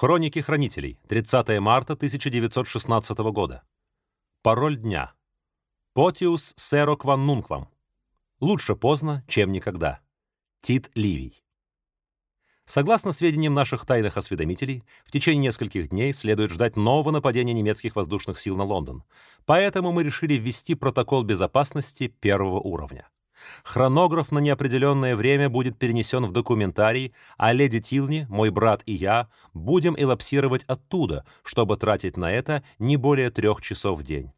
Хроники хранителей. 30 марта 1916 года. Пароль дня. Потиус серо кваннунквам. Лучше поздно, чем никогда. Тит Ливий. Согласно сведениям наших тайных осведомителей, в течение нескольких дней следует ждать нового нападения немецких воздушных сил на Лондон. Поэтому мы решили ввести протокол безопасности первого уровня. Хронограф на неопределенное время будет перенесен в документарий, а леди Тилни, мой брат и я будем элапсировать оттуда, чтобы тратить на это не более трех часов в день.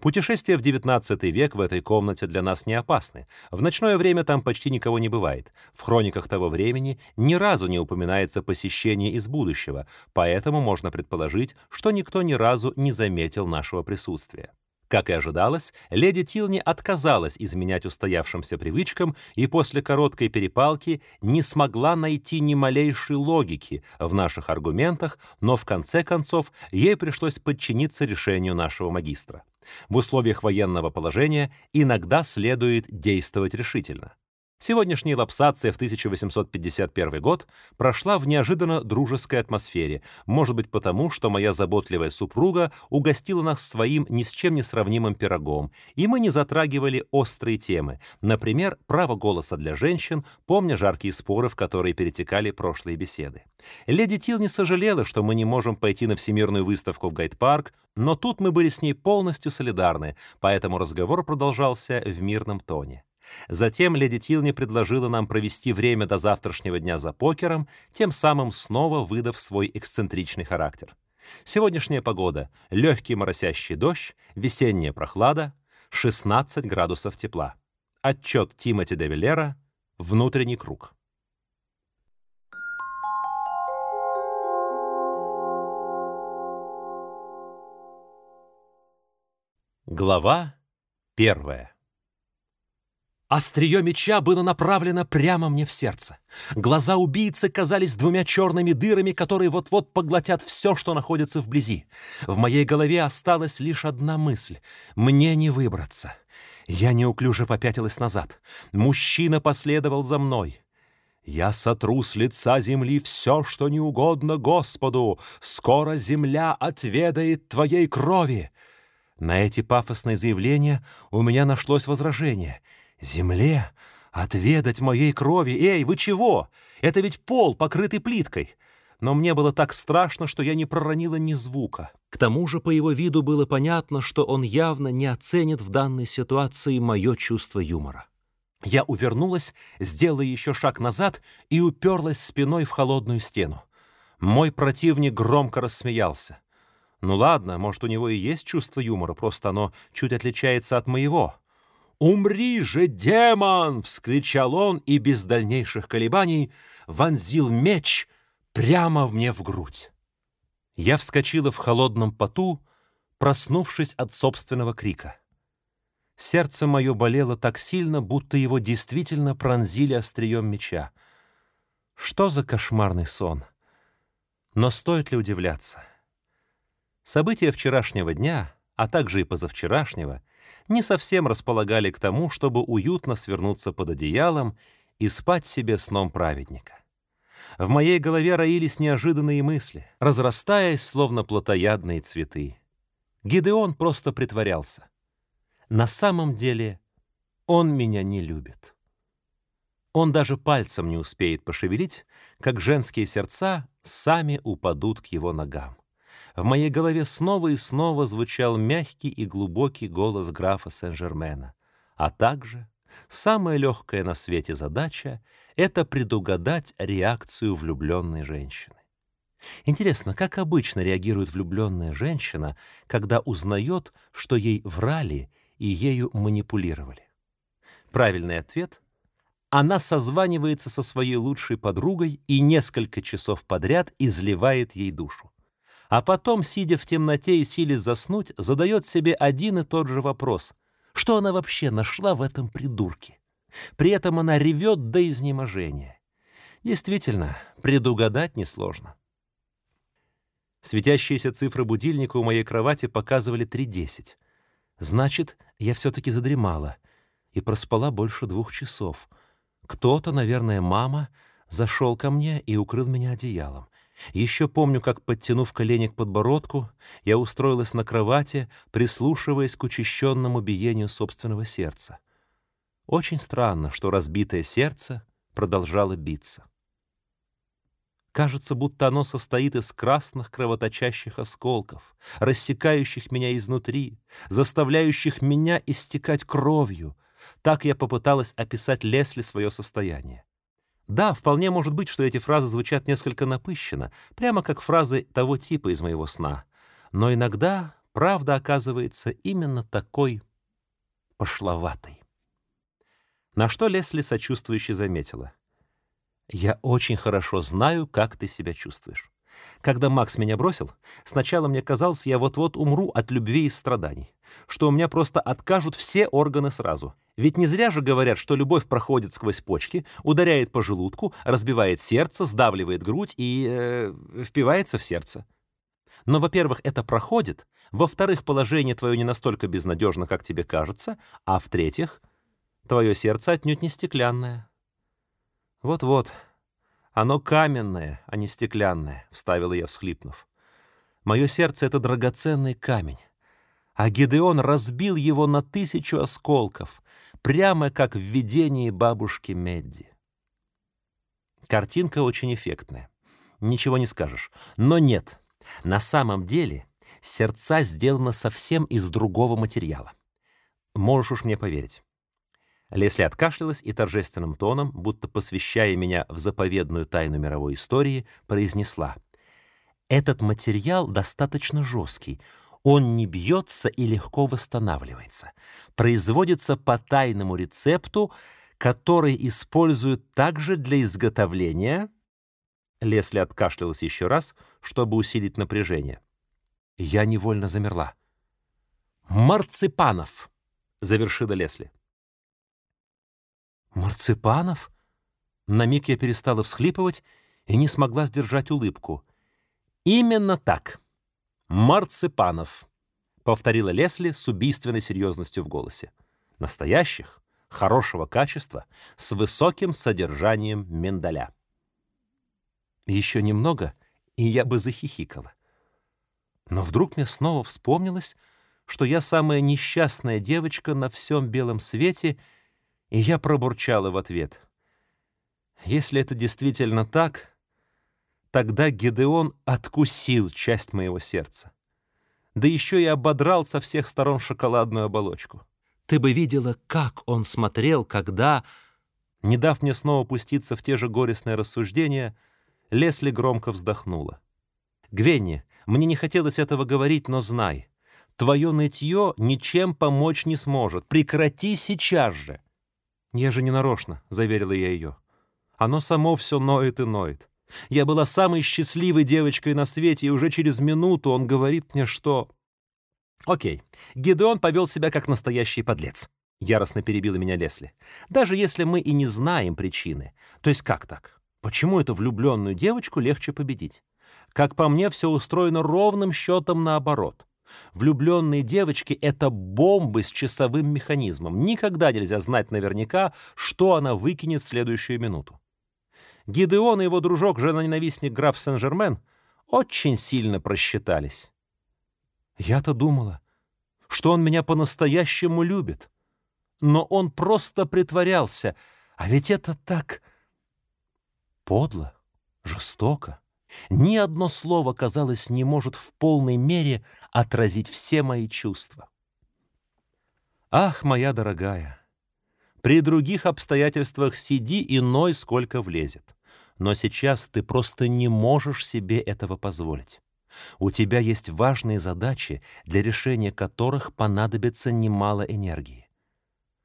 Путешествия в XIX век в этой комнате для нас не опасны. В ночное время там почти никого не бывает. В хрониках того времени ни разу не упоминается посещение из будущего, поэтому можно предположить, что никто ни разу не заметил нашего присутствия. Как и ожидалось, леди Тилни отказалась изменять устоявшимся привычкам и после короткой перепалки не смогла найти ни малейшей логики в наших аргументах, но в конце концов ей пришлось подчиниться решению нашего магистра. В условиях военного положения иногда следует действовать решительно. Сегодняшняя лапсация в 1851 год прошла в неожиданно дружеской атмосфере, может быть потому, что моя заботливая супруга угостила нас своим ни с чем не сравнимым пирогом, и мы не затрагивали острые темы, например, право голоса для женщин, помня жаркие споры, в которые перетекали прошлые беседы. Леди Тил не сожалела, что мы не можем пойти на всемирную выставку в Гайд-парк, но тут мы были с ней полностью солидарны, поэтому разговор продолжался в мирном тоне. Затем леди Тилни предложила нам провести время до завтрашнего дня за покером, тем самым снова выдав свой эксцентричный характер. Сегодняшняя погода — легкий моросящий дождь, весенняя прохлада, 16 градусов тепла. Отчет Тимоти де Вилера «Внутренний круг». Глава первая Острие меча было направлено прямо мне в сердце. Глаза убийцы казались двумя черными дырами, которые вот-вот поглотят все, что находится вблизи. В моей голове осталась лишь одна мысль — мне не выбраться. Я неуклюже попятилась назад. Мужчина последовал за мной. «Я сотру с лица земли все, что не угодно Господу. Скоро земля отведает твоей крови». На эти пафосные заявления у меня нашлось возражение — Земле отведать моей крови. Эй, вы чего? Это ведь пол, покрытый плиткой. Но мне было так страшно, что я не проронила ни звука. К тому же по его виду было понятно, что он явно не оценит в данной ситуации мое чувство юмора. Я увернулась, сделала еще шаг назад и уперлась спиной в холодную стену. Мой противник громко рассмеялся. Ну ладно, может, у него и есть чувство юмора, просто оно чуть отличается от моего. «Умри же, демон!» — вскричал он и без дальнейших колебаний вонзил меч прямо мне в грудь. Я вскочила в холодном поту, проснувшись от собственного крика. Сердце мое болело так сильно, будто его действительно пронзили острием меча. Что за кошмарный сон? Но стоит ли удивляться? События вчерашнего дня, а также и позавчерашнего — не совсем располагали к тому, чтобы уютно свернуться под одеялом и спать себе сном праведника. В моей голове роились неожиданные мысли, разрастаясь, словно плотоядные цветы. Гидеон просто притворялся. На самом деле он меня не любит. Он даже пальцем не успеет пошевелить, как женские сердца сами упадут к его ногам в моей голове снова и снова звучал мягкий и глубокий голос графа Сен-Жермена, а также самая легкая на свете задача — это предугадать реакцию влюбленной женщины. Интересно, как обычно реагирует влюбленная женщина, когда узнает, что ей врали и ею манипулировали? Правильный ответ — она созванивается со своей лучшей подругой и несколько часов подряд изливает ей душу а потом, сидя в темноте и силясь заснуть, задает себе один и тот же вопрос. Что она вообще нашла в этом придурке? При этом она ревет до изнеможения. Действительно, предугадать несложно. Светящиеся цифры будильника у моей кровати показывали 3.10. Значит, я все-таки задремала и проспала больше двух часов. Кто-то, наверное, мама, зашел ко мне и укрыл меня одеялом. Еще помню, как, подтянув колени к подбородку, я устроилась на кровати, прислушиваясь к учащенному биению собственного сердца. Очень странно, что разбитое сердце продолжало биться. Кажется, будто оно состоит из красных кровоточащих осколков, рассекающих меня изнутри, заставляющих меня истекать кровью. Так я попыталась описать Лесли свое состояние. Да, вполне может быть, что эти фразы звучат несколько напыщенно, прямо как фразы того типа из моего сна. Но иногда правда оказывается именно такой пошловатой. На что Лесли сочувствующе заметила. «Я очень хорошо знаю, как ты себя чувствуешь. Когда Макс меня бросил, сначала мне казалось, я вот-вот умру от любви и страданий, что у меня просто откажут все органы сразу. Ведь не зря же говорят, что любовь проходит сквозь почки, ударяет по желудку, разбивает сердце, сдавливает грудь и э, впивается в сердце. Но, во-первых, это проходит, во-вторых, положение твое не настолько безнадежно, как тебе кажется, а в-третьих, твое сердце отнюдь не стеклянное. Вот-вот, оно каменное, а не стеклянное, вставила я, всхлипнув. Мое сердце — это драгоценный камень. А Гидеон разбил его на тысячу осколков, прямо как в видении бабушки Медди. Картинка очень эффектная. Ничего не скажешь. Но нет, на самом деле сердца сделаны совсем из другого материала. Можешь уж мне поверить. Лесли откашлялась и торжественным тоном, будто посвящая меня в заповедную тайну мировой истории, произнесла. «Этот материал достаточно жесткий. Он не бьется и легко восстанавливается. Производится по тайному рецепту, который используют также для изготовления...» Лесли откашлялась еще раз, чтобы усилить напряжение. Я невольно замерла. «Марципанов!» — завершила Лесли. «Марципанов?» На миг я перестала всхлипывать и не смогла сдержать улыбку. «Именно так. Марципанов», — повторила Лесли с убийственной серьезностью в голосе. «Настоящих, хорошего качества, с высоким содержанием миндаля». Еще немного, и я бы захихикала. Но вдруг мне снова вспомнилось, что я самая несчастная девочка на всем белом свете — и я пробурчала в ответ. Если это действительно так, тогда Гедеон откусил часть моего сердца. Да еще и ободрал со всех сторон шоколадную оболочку. Ты бы видела, как он смотрел, когда, не дав мне снова пуститься в те же горестные рассуждения, Лесли громко вздохнула. «Гвенни, мне не хотелось этого говорить, но знай, твое нытье ничем помочь не сможет. Прекрати сейчас же!» «Я же не нарочно», — заверила я ее. «Оно само все ноет и ноет. Я была самой счастливой девочкой на свете, и уже через минуту он говорит мне, что...» «Окей, Гидеон повел себя как настоящий подлец», — яростно перебила меня Лесли. «Даже если мы и не знаем причины. То есть как так? Почему эту влюбленную девочку легче победить? Как по мне, все устроено ровным счетом наоборот. Влюбленные девочки — это бомбы с часовым механизмом. Никогда нельзя знать наверняка, что она выкинет в следующую минуту. Гидеон и его дружок, жена-ненавистник граф Сен-Жермен, очень сильно просчитались. Я-то думала, что он меня по-настоящему любит. Но он просто притворялся, а ведь это так подло, жестоко. Ни одно слово, казалось, не может в полной мере отразить все мои чувства. Ах, моя дорогая, при других обстоятельствах сиди иной сколько влезет. Но сейчас ты просто не можешь себе этого позволить. У тебя есть важные задачи, для решения которых понадобится немало энергии.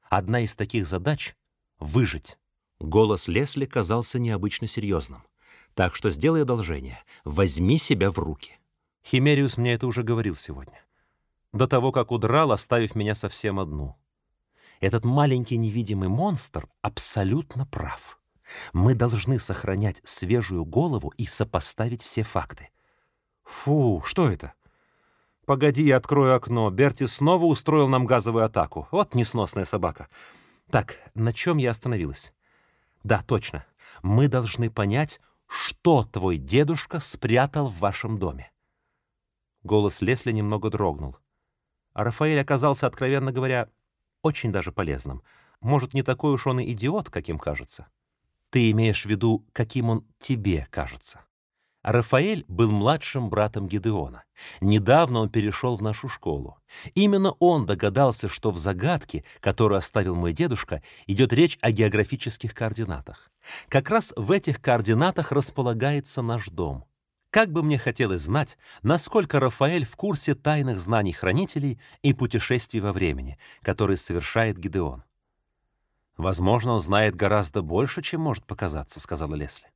Одна из таких задач — выжить. Голос Лесли казался необычно серьезным. Так что сделай одолжение, возьми себя в руки. Химериус мне это уже говорил сегодня. До того, как удрал, оставив меня совсем одну. Этот маленький невидимый монстр абсолютно прав. Мы должны сохранять свежую голову и сопоставить все факты. Фу, что это? Погоди, я открою окно. Берти снова устроил нам газовую атаку. Вот несносная собака. Так, на чем я остановилась? Да, точно. Мы должны понять, что твой дедушка спрятал в вашем доме. Голос Лесли немного дрогнул. А Рафаэль оказался, откровенно говоря, очень даже полезным. Может, не такой уж он и идиот, каким кажется. Ты имеешь в виду, каким он тебе кажется. Рафаэль был младшим братом Гедеона. Недавно он перешел в нашу школу. Именно он догадался, что в загадке, которую оставил мой дедушка, идет речь о географических координатах. Как раз в этих координатах располагается наш дом. Как бы мне хотелось знать, насколько Рафаэль в курсе тайных знаний хранителей и путешествий во времени, которые совершает Гедеон. «Возможно, он знает гораздо больше, чем может показаться», — сказала Лесли.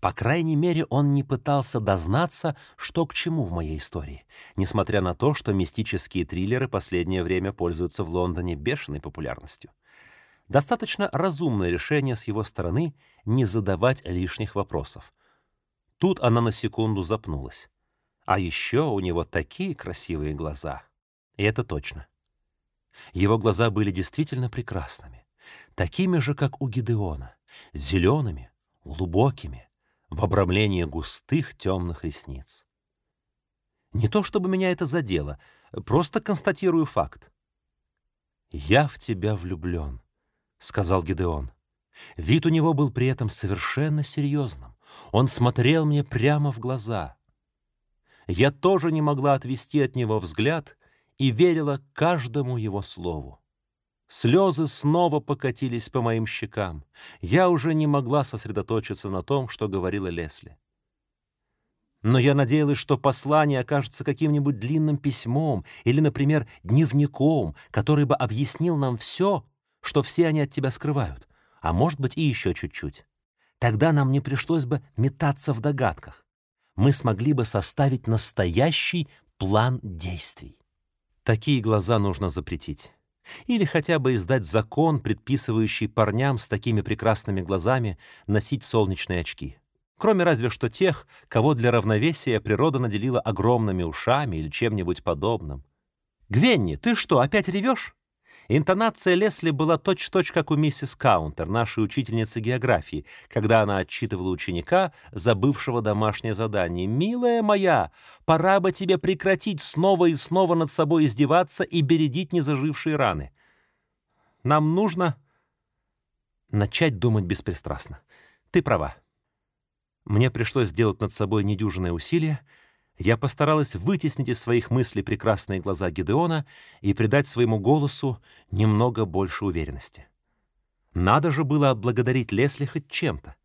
По крайней мере, он не пытался дознаться, что к чему в моей истории, несмотря на то, что мистические триллеры последнее время пользуются в Лондоне бешеной популярностью. Достаточно разумное решение с его стороны не задавать лишних вопросов. Тут она на секунду запнулась. А еще у него такие красивые глаза. И это точно. Его глаза были действительно прекрасными, такими же, как у Гидеона, зелеными, глубокими, в обрамлении густых темных ресниц. Не то чтобы меня это задело, просто констатирую факт. «Я в тебя влюблен», — сказал Гидеон. Вид у него был при этом совершенно серьезным. Он смотрел мне прямо в глаза. Я тоже не могла отвести от него взгляд и верила каждому его слову. Слезы снова покатились по моим щекам. Я уже не могла сосредоточиться на том, что говорила Лесли. Но я надеялась, что послание окажется каким-нибудь длинным письмом или, например, дневником, который бы объяснил нам все, что все они от тебя скрывают, а может быть и еще чуть-чуть. Тогда нам не пришлось бы метаться в догадках. Мы смогли бы составить настоящий план действий. Такие глаза нужно запретить. Или хотя бы издать закон, предписывающий парням с такими прекрасными глазами носить солнечные очки. Кроме разве что тех, кого для равновесия природа наделила огромными ушами или чем-нибудь подобным. «Гвенни, ты что, опять ревешь?» Интонация Лесли была точь-в-точь, -точь, как у миссис Каунтер, нашей учительницы географии, когда она отчитывала ученика, забывшего домашнее задание. «Милая моя, пора бы тебе прекратить снова и снова над собой издеваться и бередить незажившие раны. Нам нужно начать думать беспристрастно. Ты права. Мне пришлось сделать над собой недюжинное усилие — я постаралась вытеснить из своих мыслей прекрасные глаза Гедеона и придать своему голосу немного больше уверенности. Надо же было отблагодарить Лесли хоть чем-то.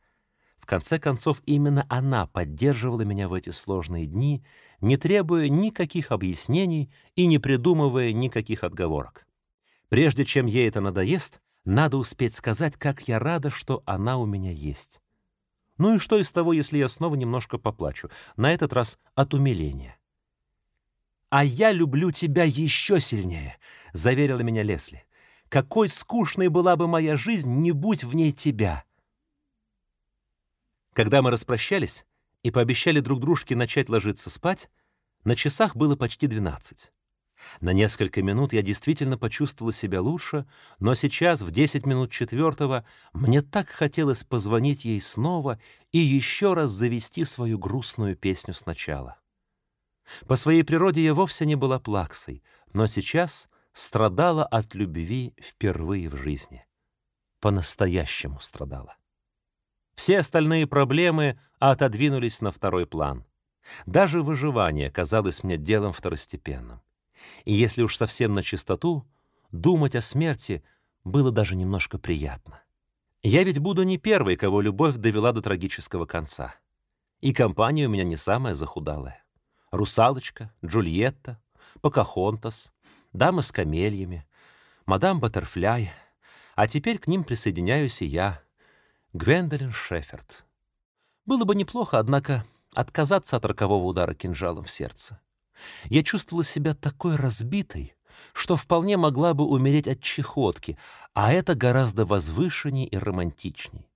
В конце концов, именно она поддерживала меня в эти сложные дни, не требуя никаких объяснений и не придумывая никаких отговорок. Прежде чем ей это надоест, надо успеть сказать, как я рада, что она у меня есть. Ну и что из того, если я снова немножко поплачу, на этот раз от умиления? «А я люблю тебя еще сильнее», — заверила меня Лесли. «Какой скучной была бы моя жизнь, не будь в ней тебя». Когда мы распрощались и пообещали друг дружке начать ложиться спать, на часах было почти двенадцать. На несколько минут я действительно почувствовала себя лучше, но сейчас, в 10 минут четвертого, мне так хотелось позвонить ей снова и еще раз завести свою грустную песню сначала. По своей природе я вовсе не была плаксой, но сейчас страдала от любви впервые в жизни. По-настоящему страдала. Все остальные проблемы отодвинулись на второй план. Даже выживание казалось мне делом второстепенным. И если уж совсем на чистоту, думать о смерти было даже немножко приятно. Я ведь буду не первой, кого любовь довела до трагического конца. И компания у меня не самая захудалая. Русалочка, Джульетта, Покахонтас, дама с камельями, мадам Баттерфляй, а теперь к ним присоединяюсь и я, Гвендолин Шеферд. Было бы неплохо, однако, отказаться от рокового удара кинжалом в сердце. Я чувствовала себя такой разбитой, что вполне могла бы умереть от чехотки, а это гораздо возвышенней и романтичней.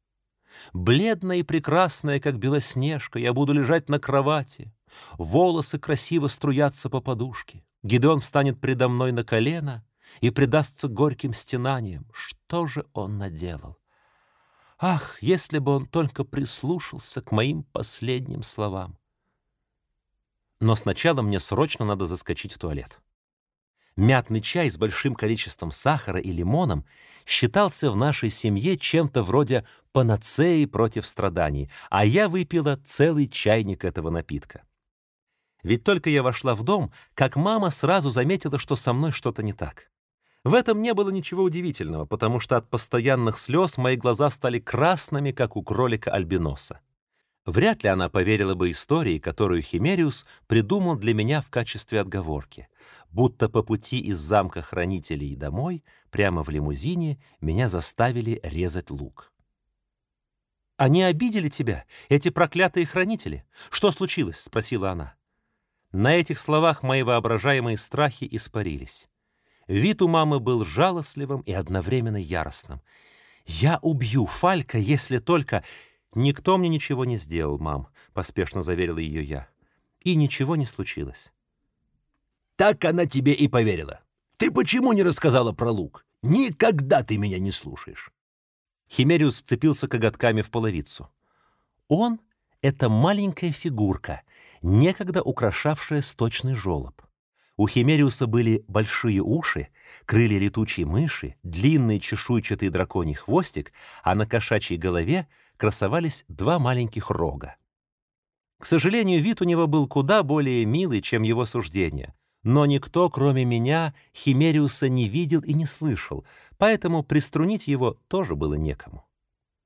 Бледная и прекрасная, как белоснежка, я буду лежать на кровати, волосы красиво струятся по подушке. Гидеон встанет предо мной на колено и предастся горьким стенаниям. Что же он наделал? Ах, если бы он только прислушался к моим последним словам. Но сначала мне срочно надо заскочить в туалет. Мятный чай с большим количеством сахара и лимоном считался в нашей семье чем-то вроде панацеи против страданий, а я выпила целый чайник этого напитка. Ведь только я вошла в дом, как мама сразу заметила, что со мной что-то не так. В этом не было ничего удивительного, потому что от постоянных слез мои глаза стали красными, как у кролика-альбиноса. Вряд ли она поверила бы истории, которую Химериус придумал для меня в качестве отговорки. Будто по пути из замка хранителей домой, прямо в лимузине, меня заставили резать лук. «Они обидели тебя, эти проклятые хранители? Что случилось?» — спросила она. На этих словах мои воображаемые страхи испарились. Вид у мамы был жалостливым и одновременно яростным. «Я убью Фалька, если только...» «Никто мне ничего не сделал, мам», — поспешно заверила ее я. И ничего не случилось. «Так она тебе и поверила. Ты почему не рассказала про лук? Никогда ты меня не слушаешь». Химериус вцепился коготками в половицу. Он — это маленькая фигурка, некогда украшавшая сточный желоб. У Химериуса были большие уши, крылья летучей мыши, длинный чешуйчатый драконий хвостик, а на кошачьей голове красовались два маленьких рога. К сожалению, вид у него был куда более милый, чем его суждение, но никто, кроме меня, Химериуса не видел и не слышал, поэтому приструнить его тоже было некому.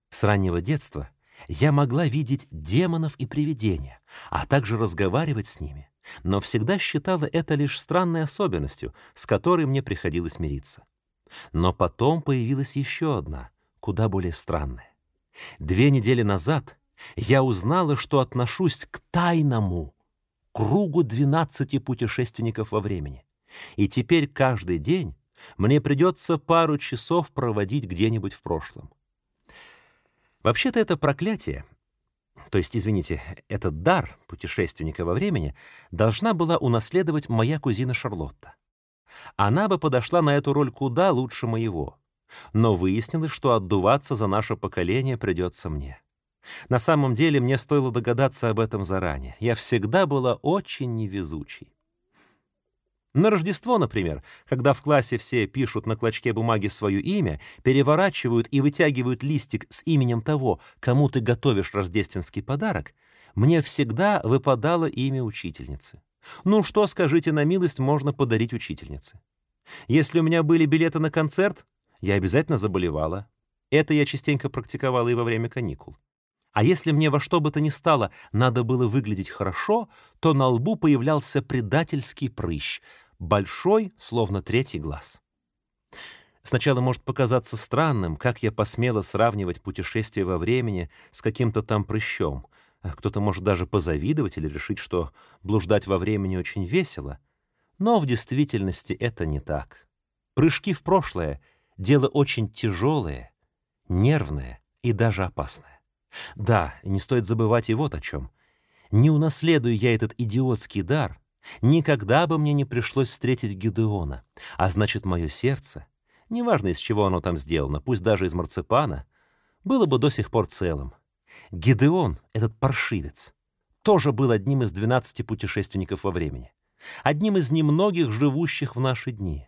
С раннего детства я могла видеть демонов и привидения, а также разговаривать с ними но всегда считала это лишь странной особенностью, с которой мне приходилось мириться. Но потом появилась еще одна, куда более странная. Две недели назад я узнала, что отношусь к тайному кругу двенадцати путешественников во времени. И теперь каждый день мне придется пару часов проводить где-нибудь в прошлом. Вообще-то это проклятие то есть, извините, этот дар путешественника во времени должна была унаследовать моя кузина Шарлотта. Она бы подошла на эту роль куда лучше моего. Но выяснилось, что отдуваться за наше поколение придется мне. На самом деле мне стоило догадаться об этом заранее. Я всегда была очень невезучей. На Рождество, например, когда в классе все пишут на клочке бумаги свое имя, переворачивают и вытягивают листик с именем того, кому ты готовишь рождественский подарок, мне всегда выпадало имя учительницы. Ну что, скажите на милость, можно подарить учительнице? Если у меня были билеты на концерт, я обязательно заболевала. Это я частенько практиковала и во время каникул. А если мне во что бы то ни стало надо было выглядеть хорошо, то на лбу появлялся предательский прыщ, большой, словно третий глаз. Сначала может показаться странным, как я посмела сравнивать путешествие во времени с каким-то там прыщом. Кто-то может даже позавидовать или решить, что блуждать во времени очень весело. Но в действительности это не так. Прыжки в прошлое — дело очень тяжелое, нервное и даже опасное. Да, не стоит забывать и вот о чем. Не унаследую я этот идиотский дар, никогда бы мне не пришлось встретить Гедеона, а значит, мое сердце, неважно из чего оно там сделано, пусть даже из марципана, было бы до сих пор целым. Гедеон, этот паршивец, тоже был одним из двенадцати путешественников во времени, одним из немногих живущих в наши дни.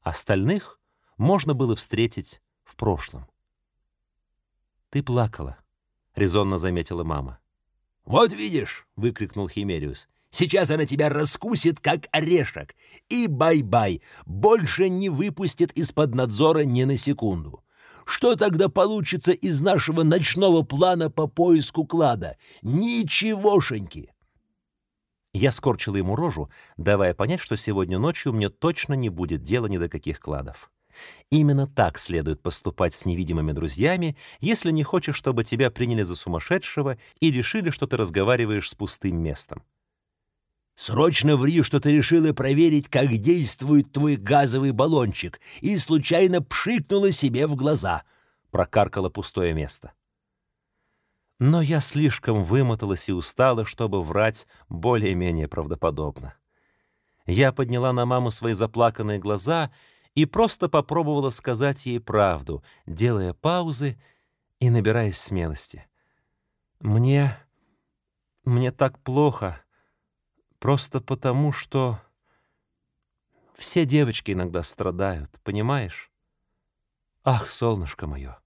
Остальных можно было встретить в прошлом. Ты плакала, — резонно заметила мама. «Вот видишь!» — выкрикнул Химериус. «Сейчас она тебя раскусит, как орешек, и бай-бай, больше не выпустит из-под надзора ни на секунду. Что тогда получится из нашего ночного плана по поиску клада? Ничегошеньки!» Я скорчила ему рожу, давая понять, что сегодня ночью мне точно не будет дела ни до каких кладов. Именно так следует поступать с невидимыми друзьями, если не хочешь, чтобы тебя приняли за сумасшедшего и решили, что ты разговариваешь с пустым местом. «Срочно ври, что ты решила проверить, как действует твой газовый баллончик, и случайно пшикнула себе в глаза», — прокаркало пустое место. Но я слишком вымоталась и устала, чтобы врать более-менее правдоподобно. Я подняла на маму свои заплаканные глаза и просто попробовала сказать ей правду, делая паузы и набираясь смелости. «Мне... мне так плохо, просто потому что...» Все девочки иногда страдают, понимаешь? Ах, солнышко мое!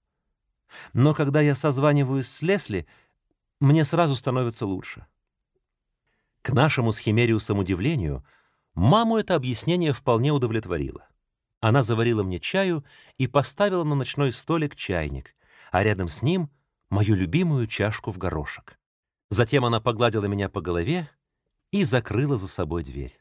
Но когда я созваниваюсь с Лесли, мне сразу становится лучше. К нашему с Химериусом удивлению, маму это объяснение вполне удовлетворило. Она заварила мне чаю и поставила на ночной столик чайник, а рядом с ним — мою любимую чашку в горошек. Затем она погладила меня по голове и закрыла за собой дверь.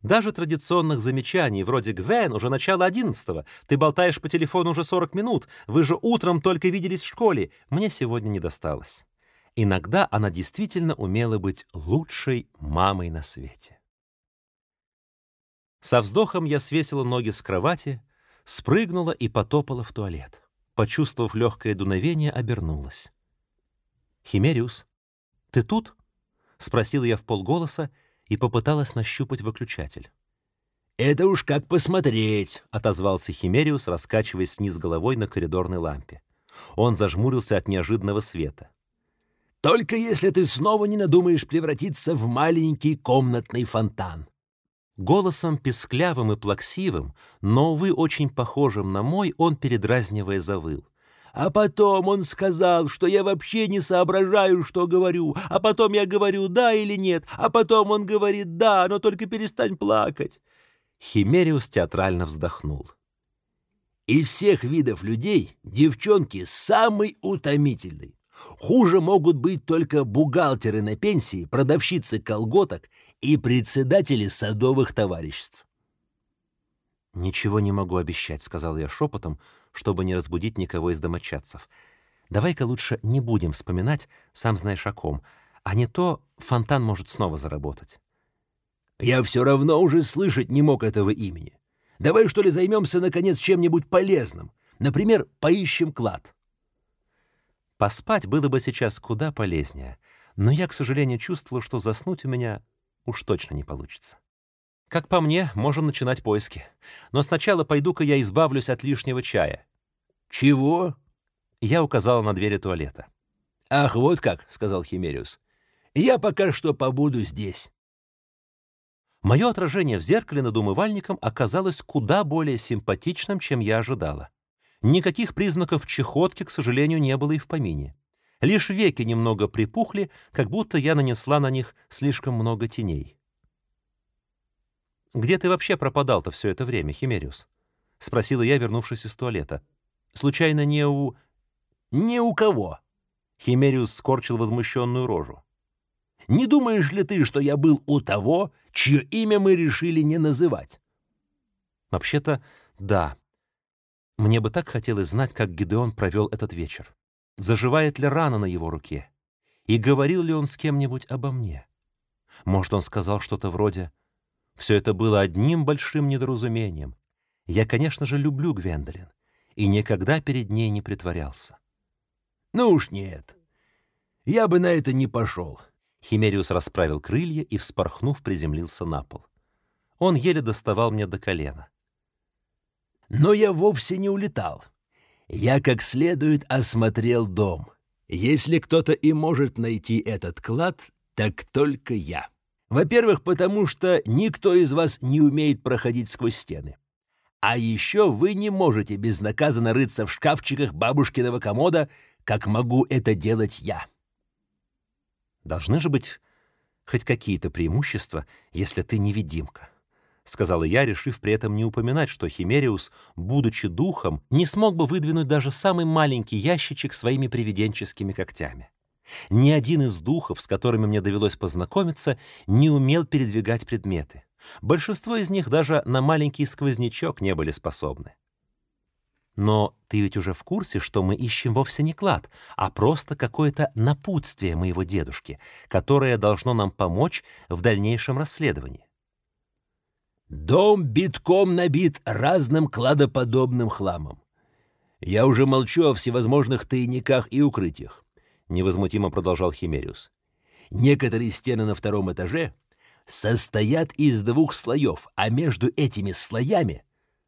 Даже традиционных замечаний, вроде «Гвен, уже начало одиннадцатого, ты болтаешь по телефону уже 40 минут, вы же утром только виделись в школе», мне сегодня не досталось. Иногда она действительно умела быть лучшей мамой на свете. Со вздохом я свесила ноги с кровати, спрыгнула и потопала в туалет. Почувствовав легкое дуновение, обернулась. «Химериус, ты тут?» — спросила я в полголоса, и попыталась нащупать выключатель. «Это уж как посмотреть», — отозвался Химериус, раскачиваясь вниз головой на коридорной лампе. Он зажмурился от неожиданного света. «Только если ты снова не надумаешь превратиться в маленький комнатный фонтан». Голосом песклявым и плаксивым, но, увы, очень похожим на мой, он, передразнивая, завыл. А потом он сказал, что я вообще не соображаю, что говорю. А потом я говорю «да» или «нет». А потом он говорит «да», но только перестань плакать. Химериус театрально вздохнул. Из всех видов людей девчонки самый утомительный. Хуже могут быть только бухгалтеры на пенсии, продавщицы колготок и председатели садовых товариществ. «Ничего не могу обещать», — сказал я шепотом, чтобы не разбудить никого из домочадцев. «Давай-ка лучше не будем вспоминать, сам знаешь о ком, а не то фонтан может снова заработать». «Я все равно уже слышать не мог этого имени. Давай, что ли, займемся, наконец, чем-нибудь полезным. Например, поищем клад». Поспать было бы сейчас куда полезнее, но я, к сожалению, чувствовал, что заснуть у меня уж точно не получится. Как по мне, можем начинать поиски. Но сначала пойду-ка я избавлюсь от лишнего чая. Чего? Я указала на двери туалета. Ах, вот как, сказал Химериус. Я пока что побуду здесь. Мое отражение в зеркале над умывальником оказалось куда более симпатичным, чем я ожидала. Никаких признаков чехотки, к сожалению, не было и в помине. Лишь веки немного припухли, как будто я нанесла на них слишком много теней. «Где ты вообще пропадал-то все это время, Химериус?» — спросила я, вернувшись из туалета. «Случайно не у...» «Не у кого?» Химериус скорчил возмущенную рожу. «Не думаешь ли ты, что я был у того, чье имя мы решили не называть?» «Вообще-то, да. Мне бы так хотелось знать, как Гидеон провел этот вечер. Заживает ли рана на его руке? И говорил ли он с кем-нибудь обо мне? Может, он сказал что-то вроде все это было одним большим недоразумением. Я, конечно же, люблю Гвендолин и никогда перед ней не притворялся. «Ну уж нет. Я бы на это не пошел». Химериус расправил крылья и, вспорхнув, приземлился на пол. Он еле доставал мне до колена. «Но я вовсе не улетал. Я как следует осмотрел дом. Если кто-то и может найти этот клад, так только я». Во-первых, потому что никто из вас не умеет проходить сквозь стены. А еще вы не можете безнаказанно рыться в шкафчиках бабушкиного комода, как могу это делать я. Должны же быть хоть какие-то преимущества, если ты невидимка, — сказала я, решив при этом не упоминать, что Химериус, будучи духом, не смог бы выдвинуть даже самый маленький ящичек своими привиденческими когтями. Ни один из духов, с которыми мне довелось познакомиться, не умел передвигать предметы. Большинство из них даже на маленький сквознячок не были способны. Но ты ведь уже в курсе, что мы ищем вовсе не клад, а просто какое-то напутствие моего дедушки, которое должно нам помочь в дальнейшем расследовании. Дом битком набит разным кладоподобным хламом. Я уже молчу о всевозможных тайниках и укрытиях невозмутимо продолжал Химериус. Некоторые стены на втором этаже состоят из двух слоев, а между этими слоями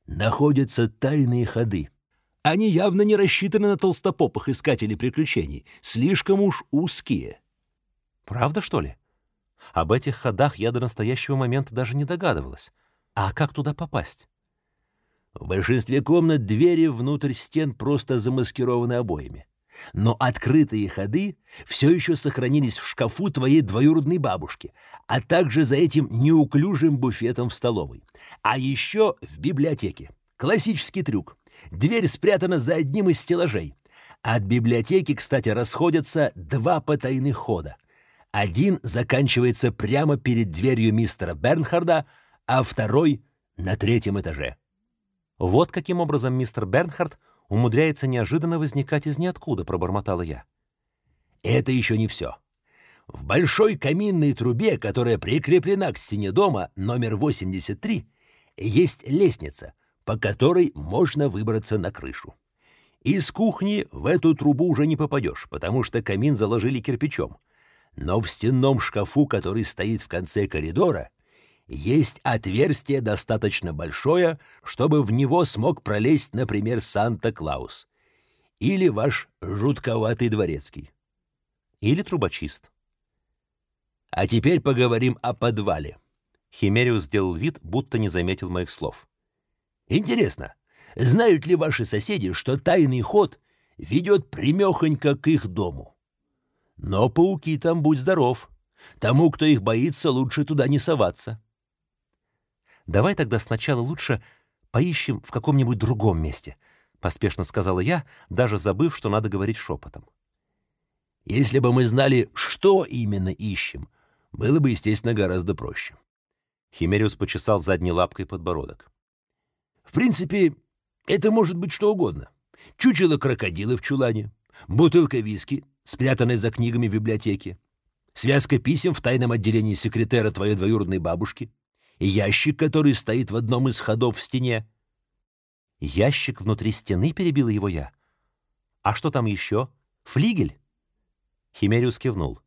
находятся тайные ходы. Они явно не рассчитаны на толстопопых искателей приключений. Слишком уж узкие. Правда, что ли? Об этих ходах я до настоящего момента даже не догадывалась. А как туда попасть? В большинстве комнат двери внутрь стен просто замаскированы обоями. Но открытые ходы все еще сохранились в шкафу твоей двоюродной бабушки, а также за этим неуклюжим буфетом в столовой. А еще в библиотеке. Классический трюк. Дверь спрятана за одним из стеллажей. От библиотеки, кстати, расходятся два потайных хода. Один заканчивается прямо перед дверью мистера Бернхарда, а второй — на третьем этаже. Вот каким образом мистер Бернхард умудряется неожиданно возникать из ниоткуда, пробормотала я. Это еще не все. В большой каминной трубе, которая прикреплена к стене дома номер 83, есть лестница, по которой можно выбраться на крышу. Из кухни в эту трубу уже не попадешь, потому что камин заложили кирпичом — но в стенном шкафу, который стоит в конце коридора, есть отверстие достаточно большое, чтобы в него смог пролезть, например, Санта-Клаус или ваш жутковатый дворецкий. Или трубочист. А теперь поговорим о подвале. Химериус сделал вид, будто не заметил моих слов. Интересно, знают ли ваши соседи, что тайный ход ведет примехонько к их дому? Но пауки там будь здоров. Тому, кто их боится, лучше туда не соваться. Давай тогда сначала лучше поищем в каком-нибудь другом месте, поспешно сказала я, даже забыв, что надо говорить шепотом. Если бы мы знали, что именно ищем, было бы, естественно, гораздо проще. Химериус почесал задней лапкой подбородок. В принципе, это может быть что угодно. Чучело крокодила в чулане, бутылка виски, спрятанной за книгами в библиотеке, связка писем в тайном отделении секретера твоей двоюродной бабушки ящик, который стоит в одном из ходов в стене. Ящик внутри стены, перебил его я. А что там еще? Флигель? Химериус кивнул.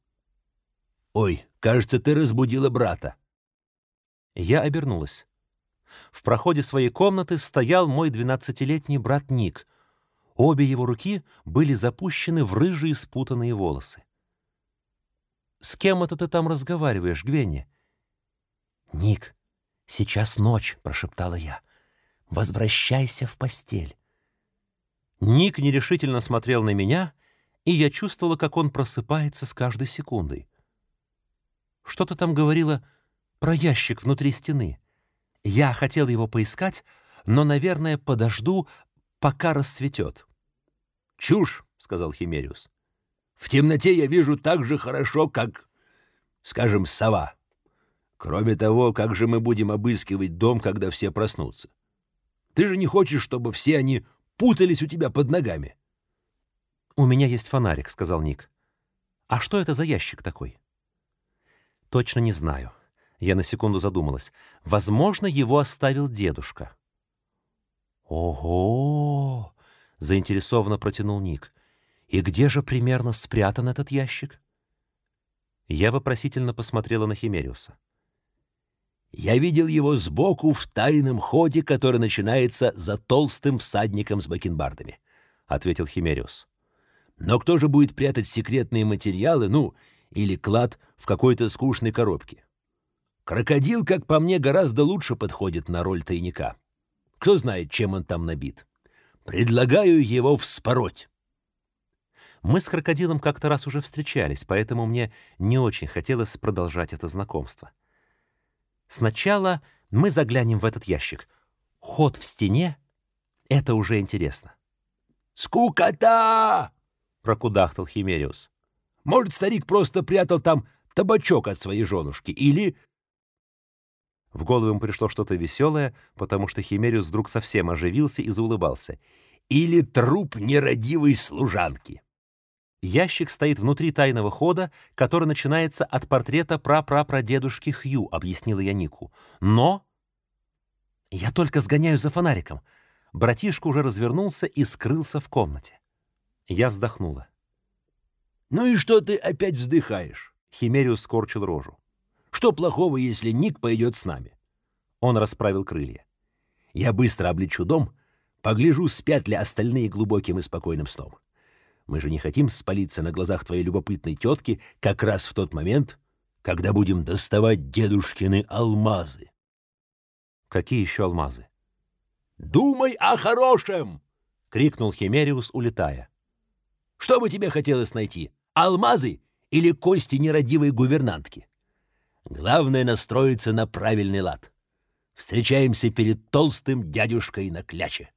«Ой, кажется, ты разбудила брата». Я обернулась. В проходе своей комнаты стоял мой двенадцатилетний брат Ник — Обе его руки были запущены в рыжие спутанные волосы. «С кем это ты там разговариваешь, Гвенни?» «Ник, сейчас ночь», — прошептала я. «Возвращайся в постель». Ник нерешительно смотрел на меня, и я чувствовала, как он просыпается с каждой секундой. «Что ты там говорила про ящик внутри стены?» Я хотел его поискать, но, наверное, подожду, пока расцветет. «Чушь!» — сказал Химериус. «В темноте я вижу так же хорошо, как, скажем, сова. Кроме того, как же мы будем обыскивать дом, когда все проснутся? Ты же не хочешь, чтобы все они путались у тебя под ногами?» «У меня есть фонарик», — сказал Ник. «А что это за ящик такой?» «Точно не знаю». Я на секунду задумалась. «Возможно, его оставил дедушка». «Ого!» — заинтересованно протянул Ник. «И где же примерно спрятан этот ящик?» Я вопросительно посмотрела на Химериуса. «Я видел его сбоку в тайном ходе, который начинается за толстым всадником с бакенбардами», — ответил Химериус. «Но кто же будет прятать секретные материалы, ну, или клад в какой-то скучной коробке? Крокодил, как по мне, гораздо лучше подходит на роль тайника». Кто знает, чем он там набит. Предлагаю его вспороть. Мы с крокодилом как-то раз уже встречались, поэтому мне не очень хотелось продолжать это знакомство. Сначала мы заглянем в этот ящик. Ход в стене — это уже интересно. «Скукота!» — прокудахтал Химериус. «Может, старик просто прятал там табачок от своей женушки или в голову ему пришло что-то веселое, потому что Химериус вдруг совсем оживился и заулыбался. «Или труп нерадивой служанки». Ящик стоит внутри тайного хода, который начинается от портрета прапрапрадедушки Хью, объяснила я Нику. Но... Я только сгоняю за фонариком. Братишка уже развернулся и скрылся в комнате. Я вздохнула. «Ну и что ты опять вздыхаешь?» Химериус скорчил рожу. Что плохого, если Ник пойдет с нами? Он расправил крылья. Я быстро облечу дом, Погляжу, спят ли остальные глубоким и спокойным сном. Мы же не хотим спалиться на глазах твоей любопытной тетки как раз в тот момент, когда будем доставать дедушкины алмазы. Какие еще алмазы? Думай о хорошем! крикнул Химериус, улетая. Что бы тебе хотелось найти? Алмазы или кости нерадивой гувернантки? Главное настроиться на правильный лад. Встречаемся перед толстым дядюшкой на кляче.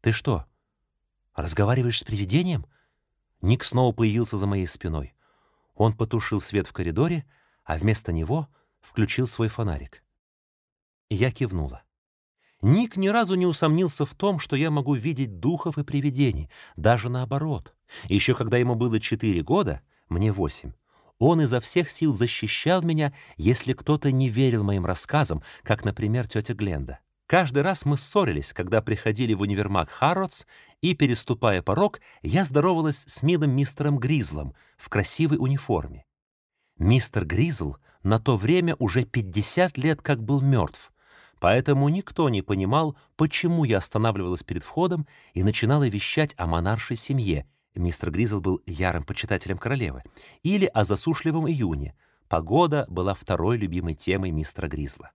Ты что, разговариваешь с привидением? Ник снова появился за моей спиной. Он потушил свет в коридоре, а вместо него включил свой фонарик. Я кивнула. Ник ни разу не усомнился в том, что я могу видеть духов и привидений, даже наоборот. Еще когда ему было четыре года, мне восемь, он изо всех сил защищал меня, если кто-то не верил моим рассказам, как, например, тетя Гленда. Каждый раз мы ссорились, когда приходили в универмаг Харротс, и, переступая порог, я здоровалась с милым мистером Гризлом в красивой униформе. Мистер Гризл на то время уже 50 лет как был мертв, поэтому никто не понимал, почему я останавливалась перед входом и начинала вещать о монаршей семье. Мистер Гризл был ярым почитателем королевы. Или о засушливом июне. Погода была второй любимой темой мистера Гризла.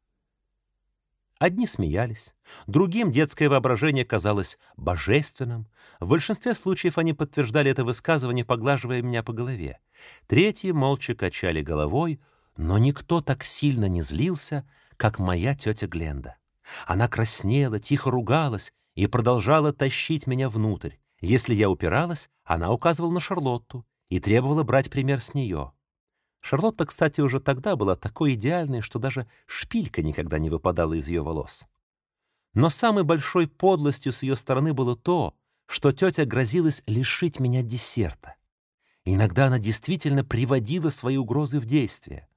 Одни смеялись, другим детское воображение казалось божественным. В большинстве случаев они подтверждали это высказывание, поглаживая меня по голове. Третьи молча качали головой, но никто так сильно не злился, как моя тетя Гленда. Она краснела, тихо ругалась и продолжала тащить меня внутрь. Если я упиралась, она указывала на Шарлотту и требовала брать пример с нее. Шарлотта, кстати, уже тогда была такой идеальной, что даже шпилька никогда не выпадала из ее волос. Но самой большой подлостью с ее стороны было то, что тетя грозилась лишить меня десерта. Иногда она действительно приводила свои угрозы в действие.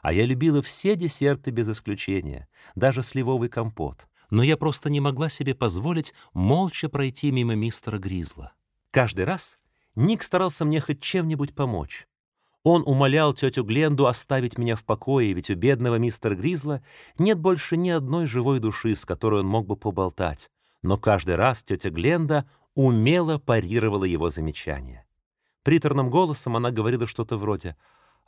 А я любила все десерты без исключения, даже сливовый компот. Но я просто не могла себе позволить молча пройти мимо мистера Гризла. Каждый раз Ник старался мне хоть чем-нибудь помочь. Он умолял тетю Гленду оставить меня в покое, ведь у бедного мистера Гризла нет больше ни одной живой души, с которой он мог бы поболтать. Но каждый раз тетя Гленда умело парировала его замечания. Приторным голосом она говорила что-то вроде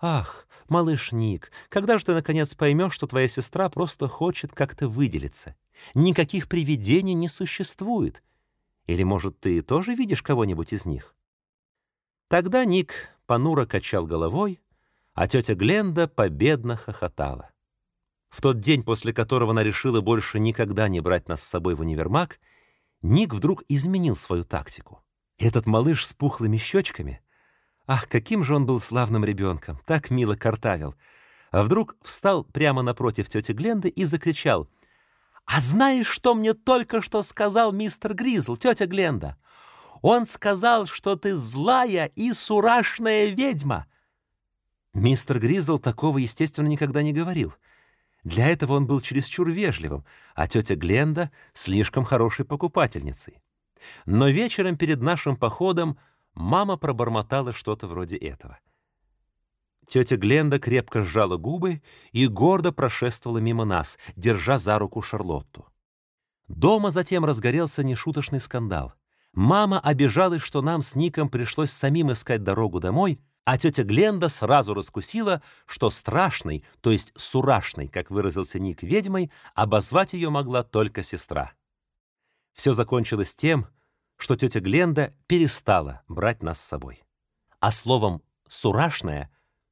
«Ах, малыш Ник, когда же ты наконец поймешь, что твоя сестра просто хочет как-то выделиться? Никаких привидений не существует. Или, может, ты тоже видишь кого-нибудь из них?» Тогда Ник понуро качал головой, а тетя Гленда победно хохотала. В тот день, после которого она решила больше никогда не брать нас с собой в универмаг, Ник вдруг изменил свою тактику. Этот малыш с пухлыми щечками, ах, каким же он был славным ребенком, так мило картавил, а вдруг встал прямо напротив тети Гленды и закричал «А знаешь, что мне только что сказал мистер Гризл, тетя Гленда? Он сказал, что ты злая и сурашная ведьма. Мистер Гризл такого, естественно, никогда не говорил. Для этого он был чересчур вежливым, а тетя Гленда — слишком хорошей покупательницей. Но вечером перед нашим походом мама пробормотала что-то вроде этого. Тетя Гленда крепко сжала губы и гордо прошествовала мимо нас, держа за руку Шарлотту. Дома затем разгорелся нешуточный скандал. Мама обижалась, что нам с Ником пришлось самим искать дорогу домой, а тетя Гленда сразу раскусила, что страшной, то есть сурашной, как выразился Ник ведьмой, обозвать ее могла только сестра. Все закончилось тем, что тетя Гленда перестала брать нас с собой. А словом «сурашная»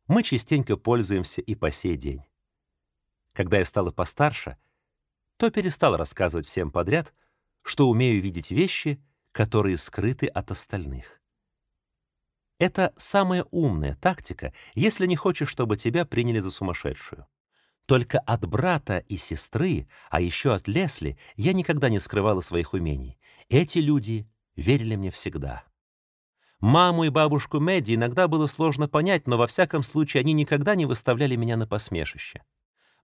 мы частенько пользуемся и по сей день. Когда я стала постарше, то перестала рассказывать всем подряд, что умею видеть вещи — которые скрыты от остальных. Это самая умная тактика, если не хочешь, чтобы тебя приняли за сумасшедшую. Только от брата и сестры, а еще от Лесли, я никогда не скрывала своих умений. Эти люди верили мне всегда. Маму и бабушку Мэдди иногда было сложно понять, но во всяком случае они никогда не выставляли меня на посмешище.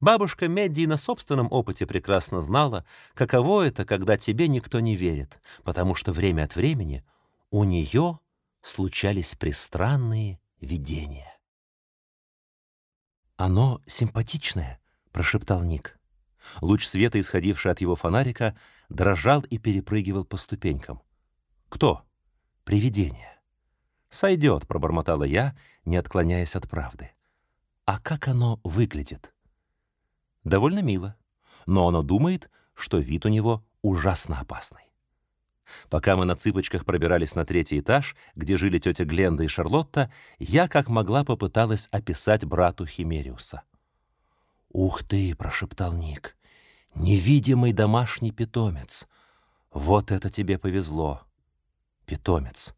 Бабушка Медди на собственном опыте прекрасно знала, каково это, когда тебе никто не верит, потому что время от времени у нее случались пристранные видения. «Оно симпатичное», — прошептал Ник. Луч света, исходивший от его фонарика, дрожал и перепрыгивал по ступенькам. «Кто?» «Привидение». «Сойдет», — пробормотала я, не отклоняясь от правды. «А как оно выглядит?» «Довольно мило, но оно думает, что вид у него ужасно опасный». Пока мы на цыпочках пробирались на третий этаж, где жили тетя Гленда и Шарлотта, я как могла попыталась описать брату Химериуса. «Ух ты!» — прошептал Ник. «Невидимый домашний питомец. Вот это тебе повезло. Питомец.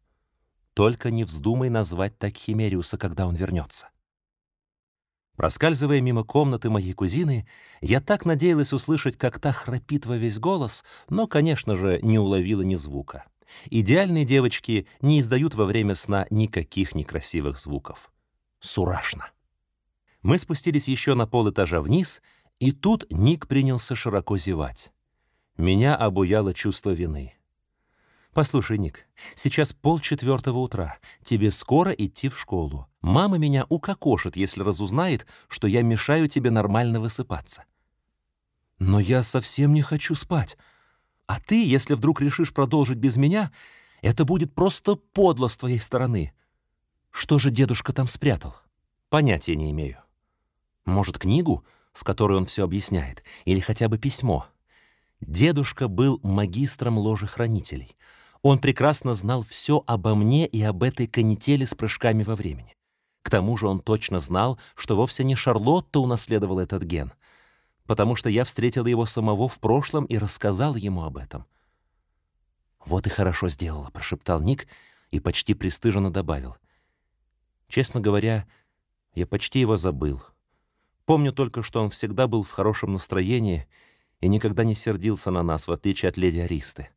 Только не вздумай назвать так Химериуса, когда он вернется». Проскальзывая мимо комнаты моей кузины, я так надеялась услышать, как та храпит во весь голос, но, конечно же, не уловила ни звука. Идеальные девочки не издают во время сна никаких некрасивых звуков. Сурашно. Мы спустились еще на полэтажа вниз, и тут Ник принялся широко зевать. Меня обуяло чувство вины. «Послушай, Ник, сейчас полчетвертого утра. Тебе скоро идти в школу. Мама меня укокошит, если разузнает, что я мешаю тебе нормально высыпаться». «Но я совсем не хочу спать. А ты, если вдруг решишь продолжить без меня, это будет просто подло с твоей стороны. Что же дедушка там спрятал? Понятия не имею. Может, книгу, в которой он все объясняет, или хотя бы письмо?» Дедушка был магистром ложи хранителей — он прекрасно знал все обо мне и об этой канители с прыжками во времени. К тому же он точно знал, что вовсе не Шарлотта унаследовала этот ген, потому что я встретила его самого в прошлом и рассказал ему об этом. «Вот и хорошо сделала», — прошептал Ник и почти пристыженно добавил. «Честно говоря, я почти его забыл. Помню только, что он всегда был в хорошем настроении и никогда не сердился на нас, в отличие от леди Аристы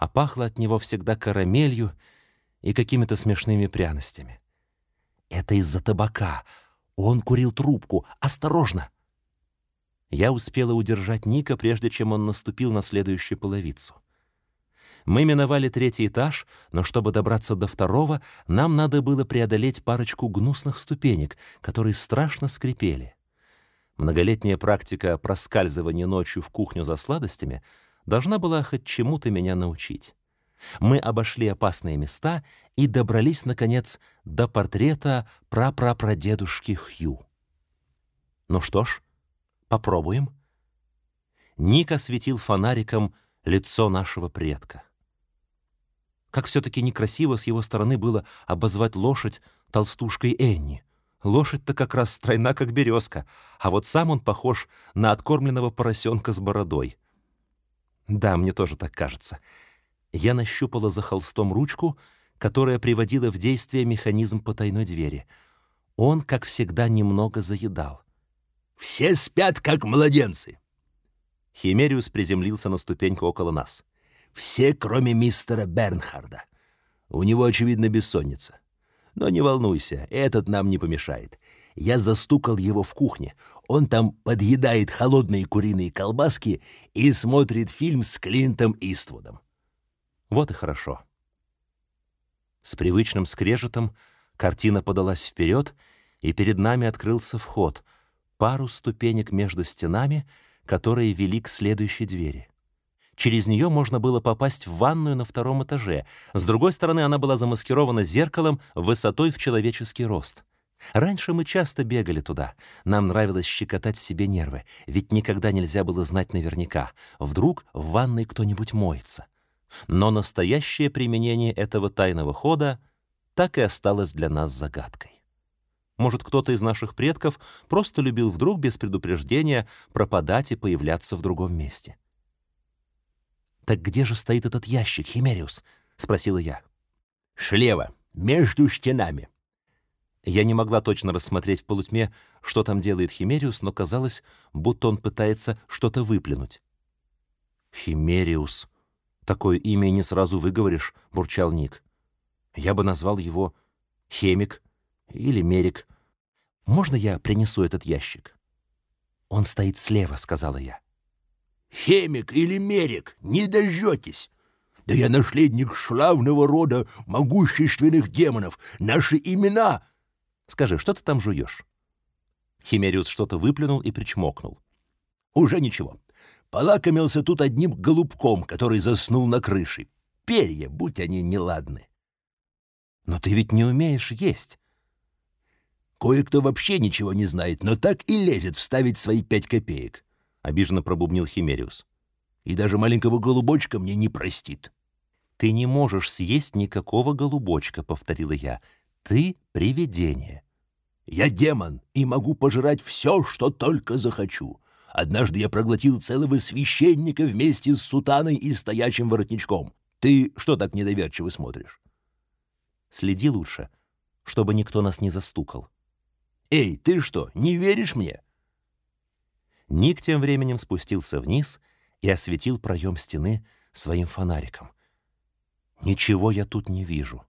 а пахло от него всегда карамелью и какими-то смешными пряностями. «Это из-за табака. Он курил трубку. Осторожно!» Я успела удержать Ника, прежде чем он наступил на следующую половицу. Мы миновали третий этаж, но чтобы добраться до второго, нам надо было преодолеть парочку гнусных ступенек, которые страшно скрипели. Многолетняя практика проскальзывания ночью в кухню за сладостями — должна была хоть чему-то меня научить. Мы обошли опасные места и добрались, наконец, до портрета прапрапрадедушки Хью. Ну что ж, попробуем. Ник осветил фонариком лицо нашего предка. Как все-таки некрасиво с его стороны было обозвать лошадь толстушкой Энни. Лошадь-то как раз стройна, как березка, а вот сам он похож на откормленного поросенка с бородой. Да, мне тоже так кажется. Я нащупала за холстом ручку, которая приводила в действие механизм потайной двери. Он, как всегда, немного заедал. «Все спят, как младенцы!» Химериус приземлился на ступеньку около нас. «Все, кроме мистера Бернхарда. У него, очевидно, бессонница. Но не волнуйся, этот нам не помешает. Я застукал его в кухне. Он там подъедает холодные куриные колбаски и смотрит фильм с Клинтом Иствудом. Вот и хорошо. С привычным скрежетом картина подалась вперед, и перед нами открылся вход, пару ступенек между стенами, которые вели к следующей двери. Через нее можно было попасть в ванную на втором этаже. С другой стороны, она была замаскирована зеркалом высотой в человеческий рост. Раньше мы часто бегали туда. Нам нравилось щекотать себе нервы, ведь никогда нельзя было знать наверняка. Вдруг в ванной кто-нибудь моется. Но настоящее применение этого тайного хода так и осталось для нас загадкой. Может, кто-то из наших предков просто любил вдруг без предупреждения пропадать и появляться в другом месте. «Так где же стоит этот ящик, Химериус?» — спросила я. «Шлева, между стенами», я не могла точно рассмотреть в полутьме, что там делает Химериус, но казалось, будто он пытается что-то выплюнуть. «Химериус. Такое имя и не сразу выговоришь», — бурчал Ник. «Я бы назвал его Хемик или Мерик. Можно я принесу этот ящик?» «Он стоит слева», — сказала я. «Хемик или Мерик, не дождетесь!» Да я наследник славного рода могущественных демонов. Наши имена Скажи, что ты там жуешь?» Химериус что-то выплюнул и причмокнул. «Уже ничего. Полакомился тут одним голубком, который заснул на крыше. Перья, будь они неладны. Но ты ведь не умеешь есть. Кое-кто вообще ничего не знает, но так и лезет вставить свои пять копеек, — обиженно пробубнил Химериус. И даже маленького голубочка мне не простит. «Ты не можешь съесть никакого голубочка», — повторила я. «Ты — привидение». «Я демон и могу пожрать все, что только захочу. Однажды я проглотил целого священника вместе с сутаной и стоячим воротничком. Ты что так недоверчиво смотришь?» «Следи лучше, чтобы никто нас не застукал». «Эй, ты что, не веришь мне?» Ник тем временем спустился вниз и осветил проем стены своим фонариком. «Ничего я тут не вижу».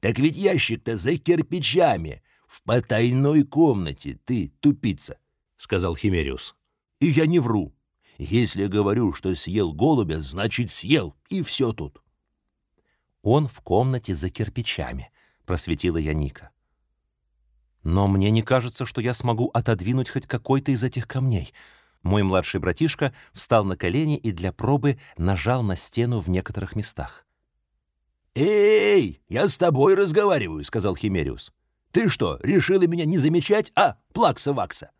«Так ведь ящик-то за кирпичами, в потайной комнате, ты тупица», — сказал Химериус. «И я не вру. Если говорю, что съел голубя, значит съел, и все тут». «Он в комнате за кирпичами», — просветила я Ника. «Но мне не кажется, что я смогу отодвинуть хоть какой-то из этих камней». Мой младший братишка встал на колени и для пробы нажал на стену в некоторых местах. «Эй, я с тобой разговариваю», — сказал Химериус. «Ты что, решила меня не замечать? А, плакса-вакса!»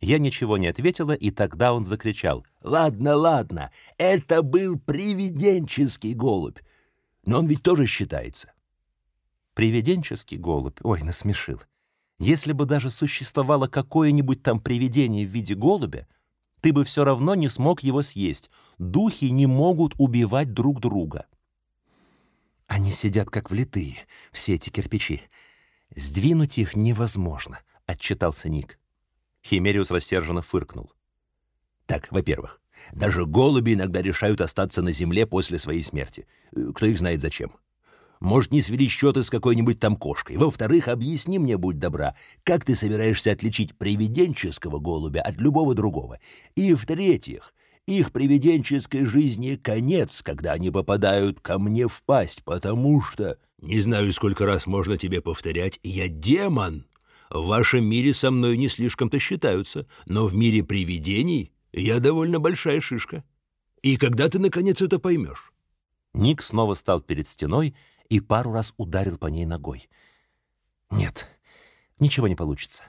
Я ничего не ответила, и тогда он закричал. «Ладно, ладно, это был привиденческий голубь. Но он ведь тоже считается». «Привиденческий голубь? Ой, насмешил. Если бы даже существовало какое-нибудь там привидение в виде голубя, ты бы все равно не смог его съесть. Духи не могут убивать друг друга». Они сидят как влитые, все эти кирпичи. Сдвинуть их невозможно, — отчитался Ник. Химериус рассерженно фыркнул. Так, во-первых, даже голуби иногда решают остаться на земле после своей смерти. Кто их знает зачем. Может, не свели счеты с какой-нибудь там кошкой. Во-вторых, объясни мне, будь добра, как ты собираешься отличить привиденческого голубя от любого другого. И в-третьих, их привиденческой жизни конец, когда они попадают ко мне в пасть, потому что... Не знаю, сколько раз можно тебе повторять, я демон. В вашем мире со мной не слишком-то считаются, но в мире привидений я довольно большая шишка. И когда ты, наконец, это поймешь? Ник снова стал перед стеной и пару раз ударил по ней ногой. «Нет, ничего не получится».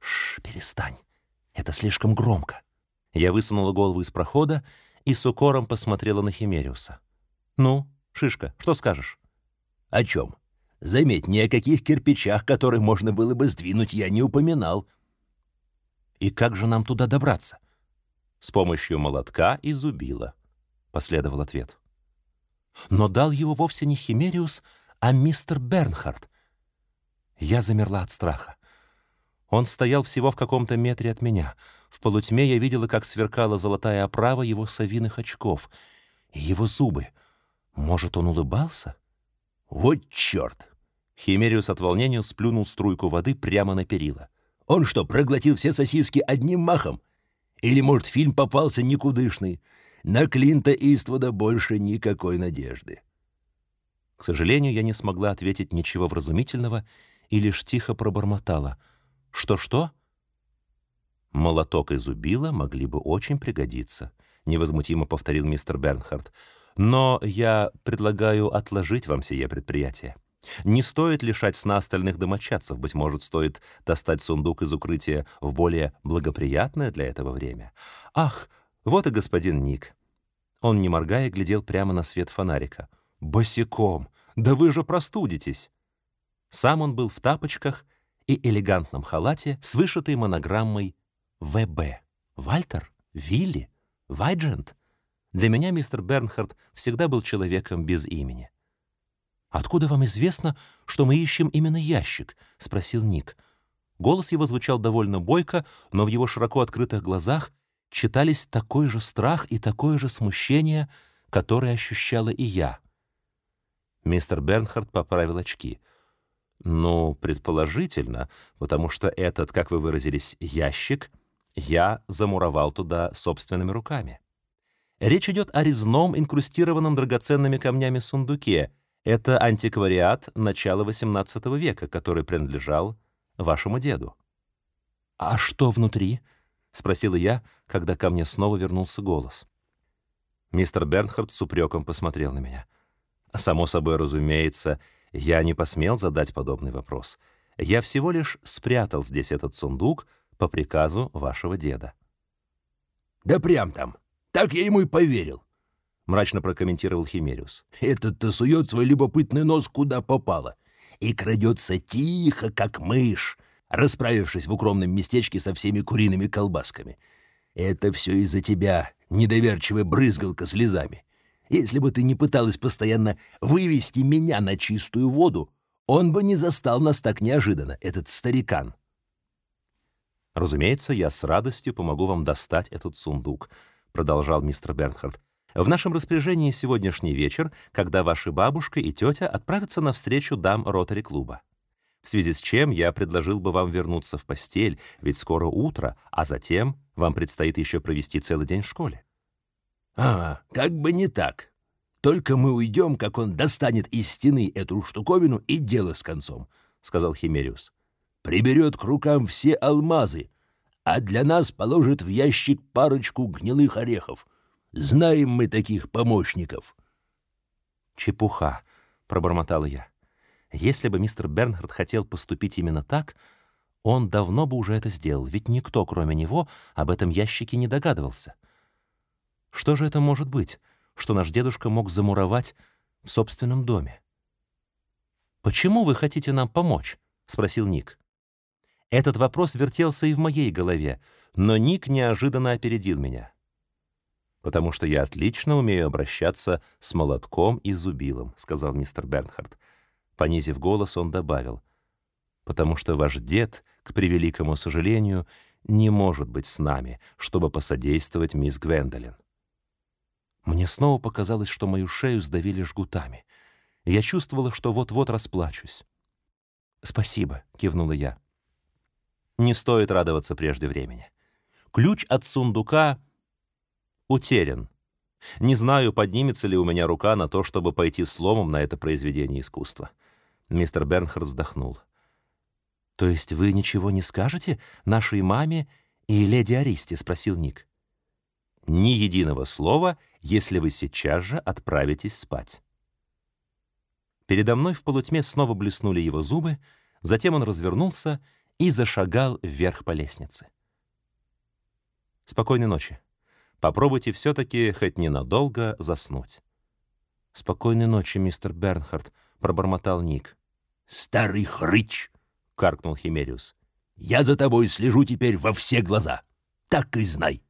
«Шш, перестань. Это слишком громко». Я высунула голову из прохода и с укором посмотрела на Химериуса. «Ну, Шишка, что скажешь?» «О чем? Заметь, ни о каких кирпичах, которые можно было бы сдвинуть, я не упоминал». «И как же нам туда добраться?» «С помощью молотка и зубила», — последовал ответ. Но дал его вовсе не Химериус, а мистер Бернхард. Я замерла от страха. Он стоял всего в каком-то метре от меня — в полутьме я видела, как сверкала золотая оправа его совиных очков. И его зубы. Может, он улыбался? Вот черт! Химериус от волнения сплюнул струйку воды прямо на перила. Он что, проглотил все сосиски одним махом? Или, может, фильм попался никудышный? На Клинта Иствуда больше никакой надежды. К сожалению, я не смогла ответить ничего вразумительного и лишь тихо пробормотала. «Что-что?» «Молоток и зубила могли бы очень пригодиться», — невозмутимо повторил мистер Бернхард. «Но я предлагаю отложить вам сие предприятие. Не стоит лишать сна остальных домочадцев, быть может, стоит достать сундук из укрытия в более благоприятное для этого время. Ах, вот и господин Ник». Он, не моргая, глядел прямо на свет фонарика. «Босиком! Да вы же простудитесь!» Сам он был в тапочках и элегантном халате с вышитой монограммой ВБ. Вальтер? Вилли? Вайджент? Для меня мистер Бернхард всегда был человеком без имени. «Откуда вам известно, что мы ищем именно ящик?» — спросил Ник. Голос его звучал довольно бойко, но в его широко открытых глазах читались такой же страх и такое же смущение, которое ощущала и я. Мистер Бернхард поправил очки. «Ну, предположительно, потому что этот, как вы выразились, ящик я замуровал туда собственными руками. Речь идет о резном, инкрустированном драгоценными камнями сундуке. Это антиквариат начала XVIII века, который принадлежал вашему деду. А что внутри? — спросила я, когда ко мне снова вернулся голос. Мистер Бернхард с упреком посмотрел на меня. Само собой разумеется, я не посмел задать подобный вопрос. Я всего лишь спрятал здесь этот сундук по приказу вашего деда. «Да прям там. Так я ему и поверил», — мрачно прокомментировал Химериус. «Этот-то сует свой любопытный нос куда попало и крадется тихо, как мышь, расправившись в укромном местечке со всеми куриными колбасками. Это все из-за тебя, недоверчивая брызгалка слезами. Если бы ты не пыталась постоянно вывести меня на чистую воду, он бы не застал нас так неожиданно, этот старикан. «Разумеется, я с радостью помогу вам достать этот сундук», — продолжал мистер Бернхард. «В нашем распоряжении сегодняшний вечер, когда ваши бабушка и тетя отправятся на встречу дам ротари-клуба в связи с чем я предложил бы вам вернуться в постель, ведь скоро утро, а затем вам предстоит еще провести целый день в школе. «А, как бы не так. Только мы уйдем, как он достанет из стены эту штуковину и дело с концом», — сказал Химериус. «Приберет к рукам все алмазы, а для нас положит в ящик парочку гнилых орехов. Знаем мы таких помощников». «Чепуха», — пробормотала я. Если бы мистер Бернхард хотел поступить именно так, он давно бы уже это сделал, ведь никто, кроме него, об этом ящике не догадывался. Что же это может быть, что наш дедушка мог замуровать в собственном доме? «Почему вы хотите нам помочь?» — спросил Ник. Этот вопрос вертелся и в моей голове, но Ник неожиданно опередил меня. «Потому что я отлично умею обращаться с молотком и зубилом», — сказал мистер Бернхард. Понизив голос, он добавил, «Потому что ваш дед, к превеликому сожалению, не может быть с нами, чтобы посодействовать мисс Гвендолин». Мне снова показалось, что мою шею сдавили жгутами. Я чувствовала, что вот-вот расплачусь. «Спасибо», — кивнула я. Не стоит радоваться прежде времени. Ключ от сундука утерян. Не знаю, поднимется ли у меня рука на то, чтобы пойти сломом на это произведение искусства. Мистер Бернхард вздохнул. «То есть вы ничего не скажете нашей маме и леди Аристе?» — спросил Ник. «Ни единого слова, если вы сейчас же отправитесь спать». Передо мной в полутьме снова блеснули его зубы, затем он развернулся и зашагал вверх по лестнице. «Спокойной ночи. Попробуйте все-таки хоть ненадолго заснуть». «Спокойной ночи, мистер Бернхард», — пробормотал Ник. «Старый хрыч!» — каркнул Химериус. «Я за тобой слежу теперь во все глаза. Так и знай!»